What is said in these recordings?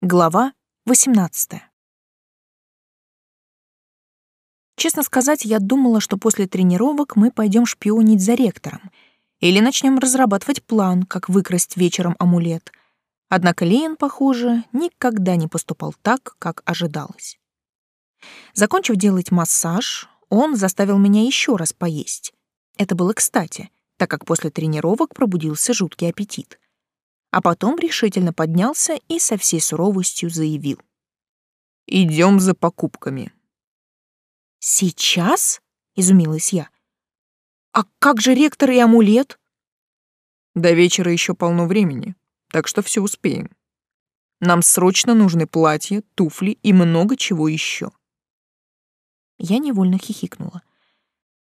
Глава 18. Честно сказать, я думала, что после тренировок мы пойдем шпионить за ректором или начнем разрабатывать план, как выкрасть вечером амулет. Однако Лиен, похоже, никогда не поступал так, как ожидалось. Закончив делать массаж, он заставил меня еще раз поесть. Это было кстати, так как после тренировок пробудился жуткий аппетит а потом решительно поднялся и со всей суровостью заявил. «Идем за покупками». «Сейчас?» — изумилась я. «А как же ректор и амулет?» «До вечера еще полно времени, так что все успеем. Нам срочно нужны платья, туфли и много чего еще». Я невольно хихикнула.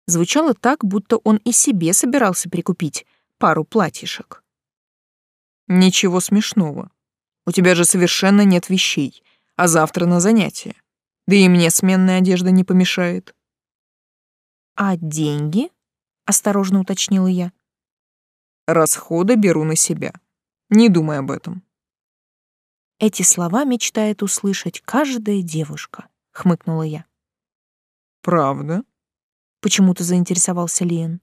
Звучало так, будто он и себе собирался прикупить пару платьишек. Ничего смешного. У тебя же совершенно нет вещей, а завтра на занятия. Да и мне сменная одежда не помешает. А деньги? Осторожно уточнила я. Расходы беру на себя. Не думай об этом. Эти слова мечтает услышать каждая девушка, хмыкнула я. Правда? Почему-то заинтересовался Лиен.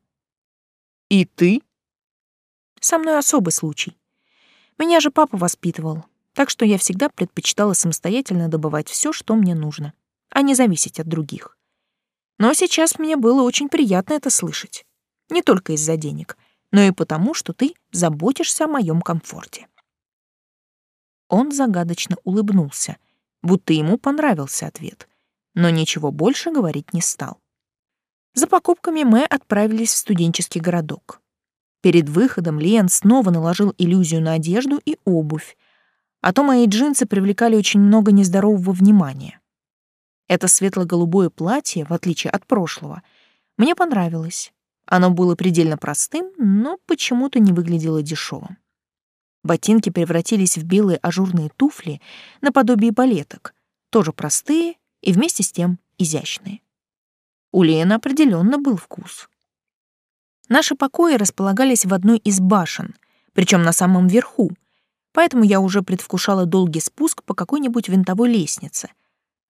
И ты? Со мной особый случай. Меня же папа воспитывал, так что я всегда предпочитала самостоятельно добывать все, что мне нужно, а не зависеть от других. Но сейчас мне было очень приятно это слышать. Не только из-за денег, но и потому, что ты заботишься о моем комфорте. Он загадочно улыбнулся, будто ему понравился ответ, но ничего больше говорить не стал. За покупками мы отправились в студенческий городок. Перед выходом Лиан снова наложил иллюзию на одежду и обувь, а то мои джинсы привлекали очень много нездорового внимания. Это светло-голубое платье, в отличие от прошлого, мне понравилось. Оно было предельно простым, но почему-то не выглядело дешевым. Ботинки превратились в белые ажурные туфли наподобие балеток, тоже простые и вместе с тем изящные. У Лены определенно был вкус. Наши покои располагались в одной из башен, причем на самом верху, поэтому я уже предвкушала долгий спуск по какой-нибудь винтовой лестнице.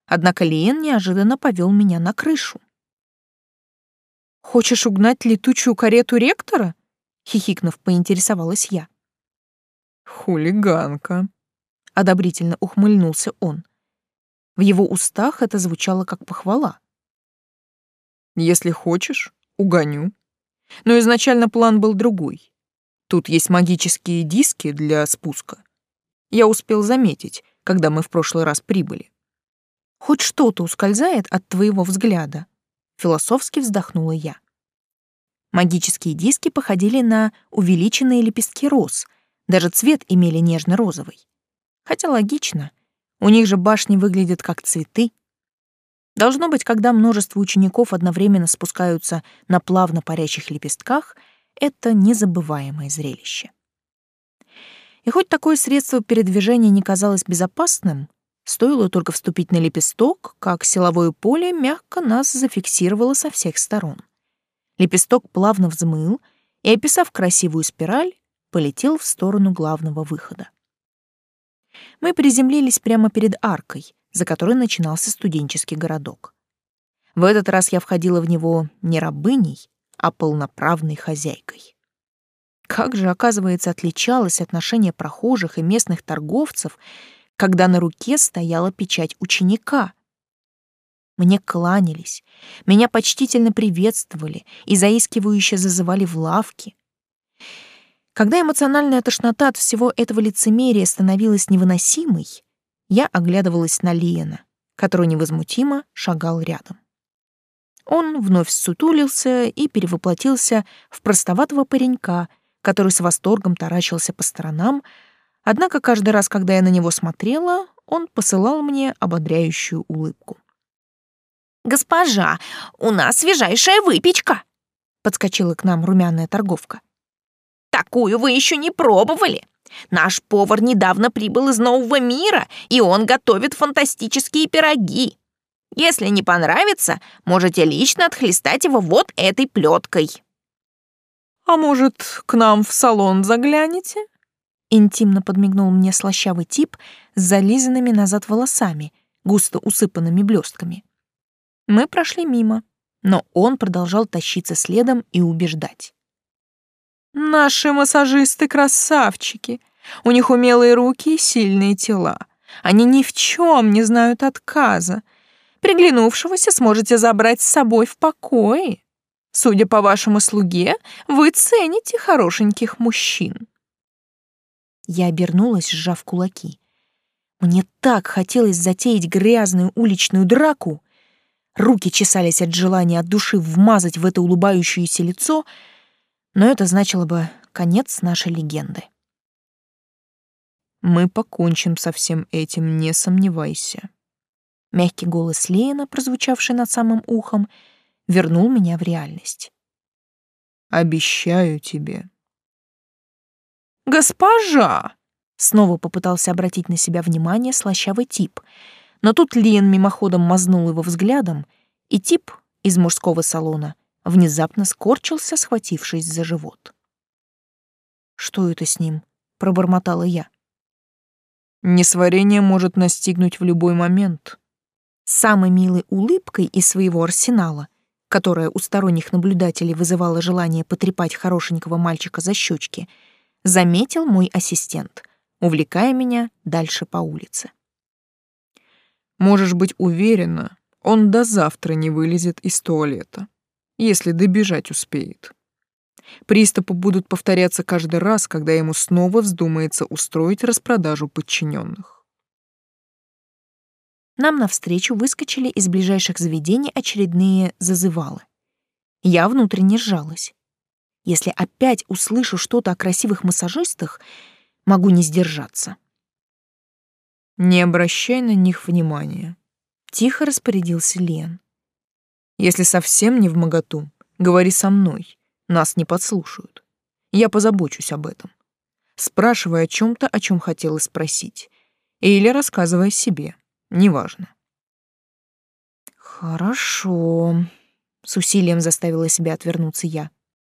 Однако Лиен неожиданно повел меня на крышу. «Хочешь угнать летучую карету ректора?» — хихикнув, поинтересовалась я. «Хулиганка», — одобрительно ухмыльнулся он. В его устах это звучало как похвала. «Если хочешь, угоню», но изначально план был другой. Тут есть магические диски для спуска. Я успел заметить, когда мы в прошлый раз прибыли. Хоть что-то ускользает от твоего взгляда, философски вздохнула я. Магические диски походили на увеличенные лепестки роз, даже цвет имели нежно-розовый. Хотя логично, у них же башни выглядят как цветы. Должно быть, когда множество учеников одновременно спускаются на плавно парящих лепестках, это незабываемое зрелище. И хоть такое средство передвижения не казалось безопасным, стоило только вступить на лепесток, как силовое поле мягко нас зафиксировало со всех сторон. Лепесток плавно взмыл и, описав красивую спираль, полетел в сторону главного выхода. Мы приземлились прямо перед аркой, за которой начинался студенческий городок. В этот раз я входила в него не рабыней, а полноправной хозяйкой. Как же, оказывается, отличалось отношение прохожих и местных торговцев, когда на руке стояла печать ученика. Мне кланялись, меня почтительно приветствовали и заискивающе зазывали в лавки. Когда эмоциональная тошнота от всего этого лицемерия становилась невыносимой, я оглядывалась на Лиена, который невозмутимо шагал рядом. Он вновь сутулился и перевоплотился в простоватого паренька, который с восторгом таращился по сторонам, однако каждый раз, когда я на него смотрела, он посылал мне ободряющую улыбку. «Госпожа, у нас свежайшая выпечка!» — подскочила к нам румяная торговка. «Такую вы еще не пробовали!» Наш повар недавно прибыл из нового мира, и он готовит фантастические пироги. Если не понравится, можете лично отхлестать его вот этой плеткой. А может, к нам в салон заглянете? Интимно подмигнул мне слащавый тип с зализанными назад волосами, густо усыпанными блестками. Мы прошли мимо, но он продолжал тащиться следом и убеждать. «Наши массажисты красавчики! У них умелые руки и сильные тела. Они ни в чем не знают отказа. Приглянувшегося сможете забрать с собой в покое. Судя по вашему слуге, вы цените хорошеньких мужчин». Я обернулась, сжав кулаки. Мне так хотелось затеять грязную уличную драку. Руки чесались от желания от души вмазать в это улыбающееся лицо, но это значило бы конец нашей легенды. Мы покончим со всем этим, не сомневайся. Мягкий голос Леена, прозвучавший над самым ухом, вернул меня в реальность. Обещаю тебе. Госпожа! Снова попытался обратить на себя внимание слащавый тип, но тут Лиен мимоходом мазнул его взглядом, и тип из мужского салона внезапно скорчился, схватившись за живот. «Что это с ним?» — пробормотала я. Несварение может настигнуть в любой момент. Самой милой улыбкой из своего арсенала, которая у сторонних наблюдателей вызывала желание потрепать хорошенького мальчика за щечки, заметил мой ассистент, увлекая меня дальше по улице. Можешь быть уверена, он до завтра не вылезет из туалета, если добежать успеет. Приступы будут повторяться каждый раз, когда ему снова вздумается устроить распродажу подчиненных. Нам навстречу выскочили из ближайших заведений очередные зазывалы. Я внутренне сжалась. Если опять услышу что-то о красивых массажистах, могу не сдержаться. «Не обращай на них внимания», — тихо распорядился Лен. «Если совсем не в моготу, говори со мной. Нас не подслушают. Я позабочусь об этом. Спрашивай о чем-то, о чем хотела спросить. Или рассказывай себе. Неважно. Хорошо. С усилием заставила себя отвернуться я.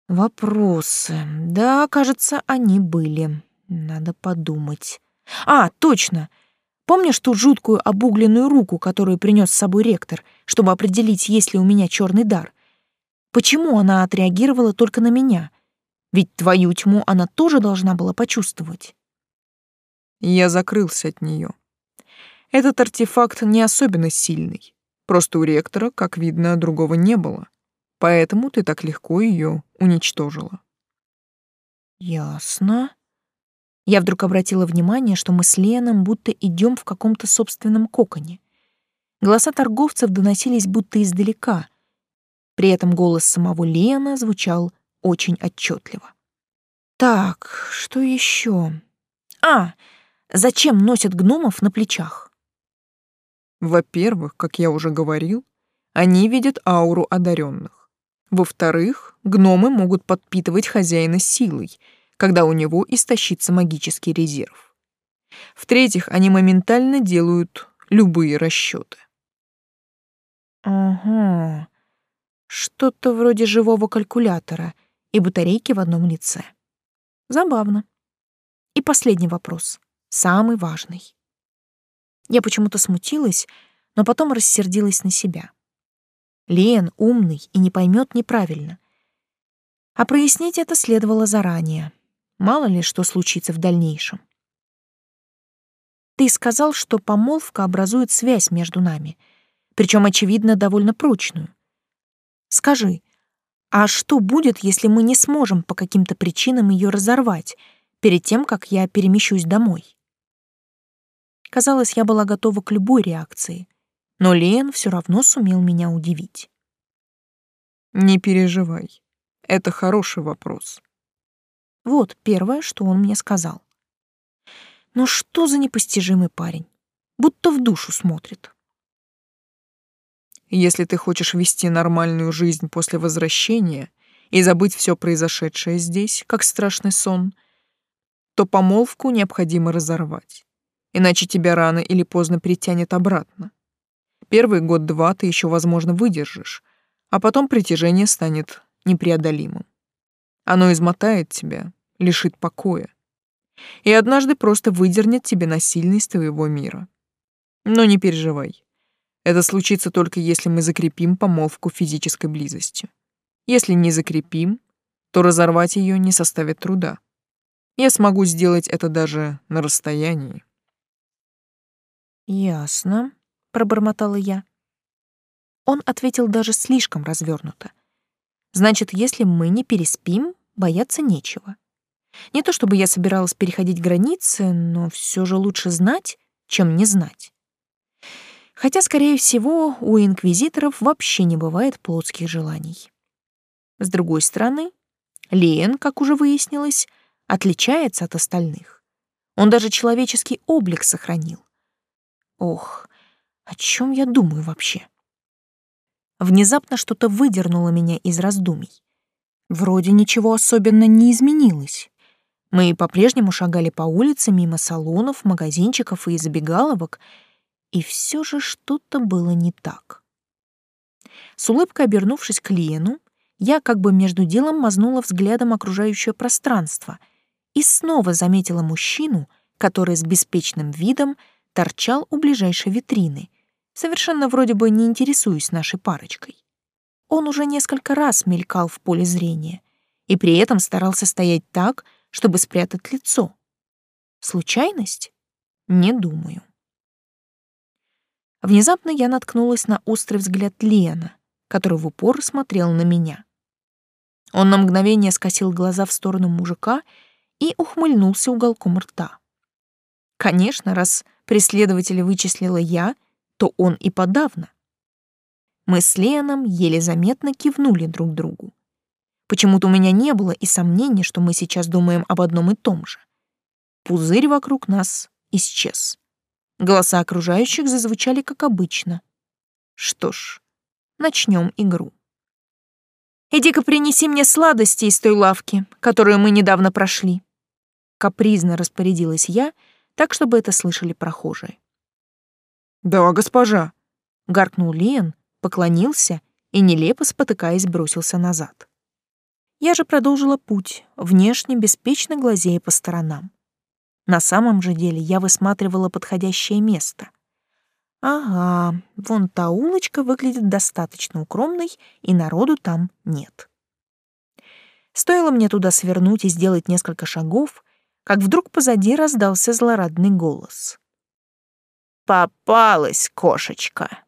Вопросы. Да, кажется, они были. Надо подумать. А, точно. Помнишь ту жуткую обугленную руку, которую принес с собой ректор, чтобы определить, есть ли у меня черный дар? Почему она отреагировала только на меня? Ведь твою тьму она тоже должна была почувствовать. Я закрылся от нее. Этот артефакт не особенно сильный. Просто у ректора, как видно, другого не было. Поэтому ты так легко ее уничтожила. Ясно. Я вдруг обратила внимание, что мы с Леном будто идем в каком-то собственном коконе. Голоса торговцев доносились будто издалека — при этом голос самого Лена звучал очень отчетливо. Так, что еще? А, зачем носят гномов на плечах? Во-первых, как я уже говорил, они видят ауру одаренных. Во-вторых, гномы могут подпитывать хозяина силой, когда у него истощится магический резерв. В-третьих, они моментально делают любые расчеты. Ага, что-то вроде живого калькулятора и батарейки в одном лице. Забавно. И последний вопрос, самый важный. Я почему-то смутилась, но потом рассердилась на себя. Лен умный и не поймет неправильно. А прояснить это следовало заранее. Мало ли что случится в дальнейшем. Ты сказал, что помолвка образует связь между нами, причем очевидно, довольно прочную. Скажи, а что будет, если мы не сможем по каким-то причинам ее разорвать перед тем, как я перемещусь домой? Казалось, я была готова к любой реакции, но Лен все равно сумел меня удивить. Не переживай. Это хороший вопрос. Вот первое, что он мне сказал. Ну что за непостижимый парень? Будто в душу смотрит. Если ты хочешь вести нормальную жизнь после возвращения и забыть все произошедшее здесь, как страшный сон, то помолвку необходимо разорвать, иначе тебя рано или поздно притянет обратно. Первый год-два ты еще, возможно, выдержишь, а потом притяжение станет непреодолимым. Оно измотает тебя, лишит покоя. и однажды просто выдернет тебе насильно из твоего мира. Но не переживай. Это случится только если мы закрепим помолвку физической близостью. Если не закрепим, то разорвать ее не составит труда. Я смогу сделать это даже на расстоянии. Ясно, пробормотала я. Он ответил даже слишком развернуто. Значит, если мы не переспим, бояться нечего. Не то чтобы я собиралась переходить границы, но все же лучше знать, чем не знать. Хотя, скорее всего, у инквизиторов вообще не бывает плотских желаний. С другой стороны, Лиен, как уже выяснилось, отличается от остальных. Он даже человеческий облик сохранил. Ох, о чем я думаю вообще? Внезапно что-то выдернуло меня из раздумий. Вроде ничего особенно не изменилось. Мы по-прежнему шагали по улице мимо салонов, магазинчиков и забегаловок, и все же что-то было не так. С улыбкой обернувшись к Лену, я как бы между делом мазнула взглядом окружающее пространство и снова заметила мужчину, который с беспечным видом торчал у ближайшей витрины, совершенно вроде бы не интересуясь нашей парочкой. Он уже несколько раз мелькал в поле зрения и при этом старался стоять так, чтобы спрятать лицо. Случайность? Не думаю. Внезапно я наткнулась на острый взгляд Лена, который в упор смотрел на меня. Он на мгновение скосил глаза в сторону мужика и ухмыльнулся уголком рта. Конечно, раз преследователя вычислила я, то он и подавно. Мы с Леном еле заметно кивнули друг другу. Почему-то у меня не было и сомнений, что мы сейчас думаем об одном и том же. Пузырь вокруг нас исчез. Голоса окружающих зазвучали как обычно. Что ж, начнем игру. «Иди-ка принеси мне сладости из той лавки, которую мы недавно прошли». Капризно распорядилась я, так, чтобы это слышали прохожие. «Да, госпожа», — гаркнул Лиен, поклонился и, нелепо спотыкаясь, бросился назад. Я же продолжила путь, внешне беспечно глазея по сторонам. На самом же деле я высматривала подходящее место. Ага, вон та улочка выглядит достаточно укромной, и народу там нет. Стоило мне туда свернуть и сделать несколько шагов, как вдруг позади раздался злорадный голос. «Попалась кошечка!»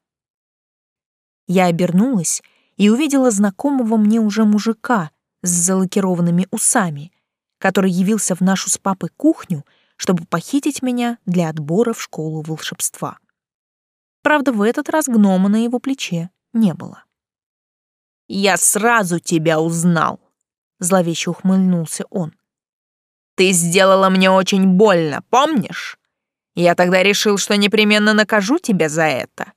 Я обернулась и увидела знакомого мне уже мужика с залакированными усами, который явился в нашу с папой кухню, чтобы похитить меня для отбора в школу волшебства. Правда, в этот раз гнома на его плече не было. «Я сразу тебя узнал!» — зловеще ухмыльнулся он. «Ты сделала мне очень больно, помнишь? Я тогда решил, что непременно накажу тебя за это.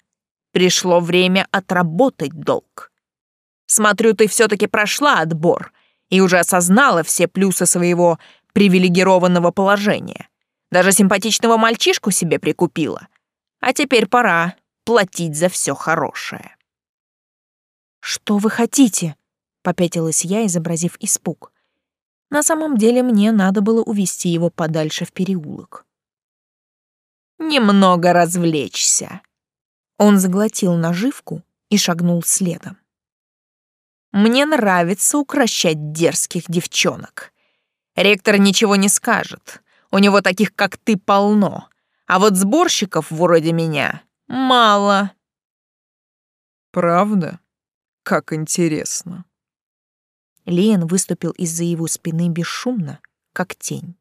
Пришло время отработать долг. Смотрю, ты все-таки прошла отбор и уже осознала все плюсы своего привилегированного положения. Даже симпатичного мальчишку себе прикупила. А теперь пора платить за все хорошее. «Что вы хотите?» — попятилась я, изобразив испуг. На самом деле мне надо было увести его подальше в переулок. «Немного развлечься». Он заглотил наживку и шагнул следом. Мне нравится укращать дерзких девчонок. Ректор ничего не скажет. У него таких, как ты, полно. А вот сборщиков вроде меня мало. Правда? Как интересно. Лен выступил из-за его спины бесшумно, как тень.